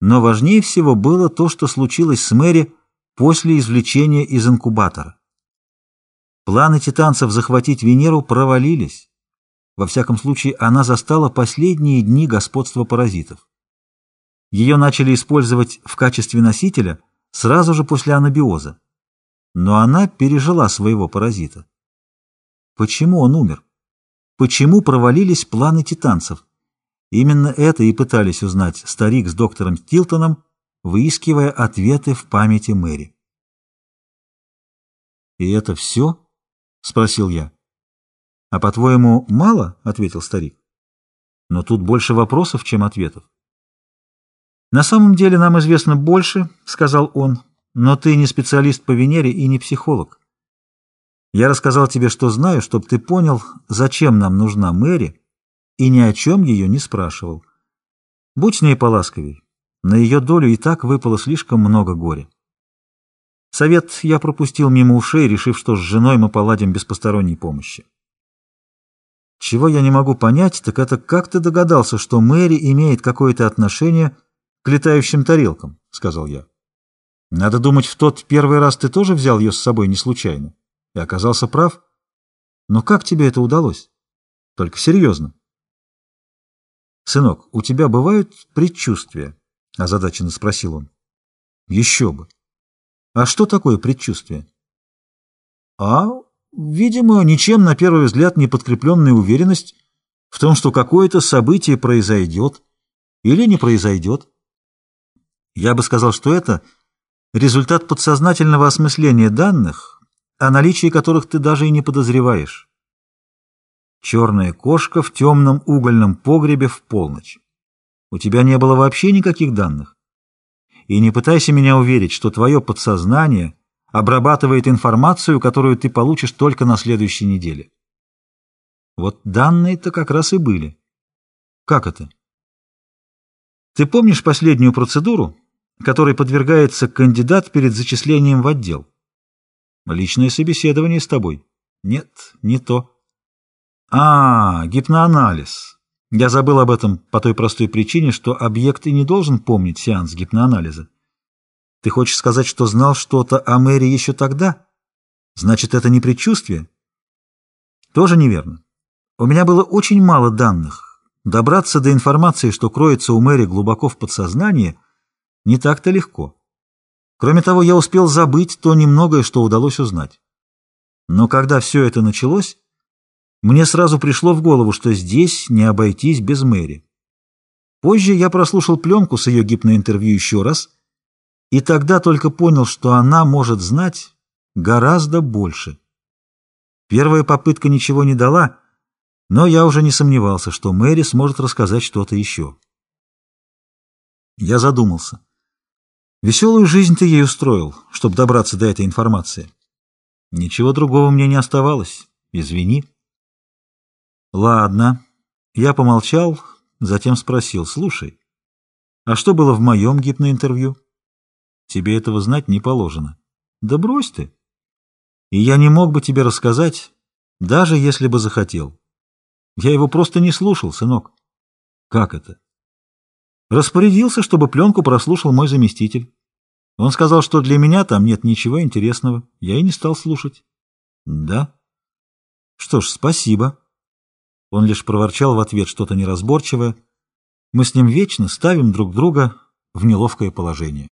Но важнее всего было то, что случилось с Мэри после извлечения из инкубатора. Планы титанцев захватить Венеру провалились. Во всяком случае, она застала последние дни господства паразитов. Ее начали использовать в качестве носителя сразу же после анабиоза. Но она пережила своего паразита. Почему он умер? Почему провалились планы титанцев? Именно это и пытались узнать старик с доктором Тилтоном, выискивая ответы в памяти Мэри. «И это все?» — спросил я. «А по-твоему, мало?» — ответил старик. «Но тут больше вопросов, чем ответов». «На самом деле нам известно больше», — сказал он, — «но ты не специалист по Венере и не психолог. Я рассказал тебе, что знаю, чтобы ты понял, зачем нам нужна Мэри, и ни о чем ее не спрашивал. Будь с ней поласковей. На ее долю и так выпало слишком много горя. Совет я пропустил мимо ушей, решив, что с женой мы поладим без посторонней помощи. Чего я не могу понять, так это как ты догадался, что Мэри имеет какое-то отношение к летающим тарелкам, — сказал я. Надо думать, в тот первый раз ты тоже взял ее с собой не случайно и оказался прав. Но как тебе это удалось? Только серьезно. «Сынок, у тебя бывают предчувствия?» — озадаченно спросил он. «Еще бы. А что такое предчувствие?» «А, видимо, ничем на первый взгляд не подкрепленная уверенность в том, что какое-то событие произойдет или не произойдет. Я бы сказал, что это результат подсознательного осмысления данных, о наличии которых ты даже и не подозреваешь». Черная кошка в темном угольном погребе в полночь. У тебя не было вообще никаких данных. И не пытайся меня уверить, что твое подсознание обрабатывает информацию, которую ты получишь только на следующей неделе. Вот данные-то как раз и были. Как это? Ты помнишь последнюю процедуру, которой подвергается кандидат перед зачислением в отдел? Личное собеседование с тобой? Нет, не то. А, гипноанализ. Я забыл об этом по той простой причине, что объект и не должен помнить сеанс гипноанализа. Ты хочешь сказать, что знал что-то о Мэри еще тогда? Значит, это не предчувствие? Тоже неверно. У меня было очень мало данных. Добраться до информации, что кроется у Мэри глубоко в подсознании, не так-то легко. Кроме того, я успел забыть то немногое, что удалось узнать. Но когда все это началось, мне сразу пришло в голову, что здесь не обойтись без Мэри. Позже я прослушал пленку с ее гипноинтервью еще раз, и тогда только понял, что она может знать гораздо больше. Первая попытка ничего не дала, но я уже не сомневался, что Мэри сможет рассказать что-то еще. Я задумался. Веселую жизнь ты ей устроил, чтобы добраться до этой информации. Ничего другого мне не оставалось. Извини. Ладно. Я помолчал, затем спросил. Слушай, а что было в моем гипноинтервью? Тебе этого знать не положено. Да брось ты. И я не мог бы тебе рассказать, даже если бы захотел. Я его просто не слушал, сынок. Как это? Распорядился, чтобы пленку прослушал мой заместитель. Он сказал, что для меня там нет ничего интересного. Я и не стал слушать. Да? Что ж, спасибо. Он лишь проворчал в ответ что-то неразборчивое. Мы с ним вечно ставим друг друга в неловкое положение.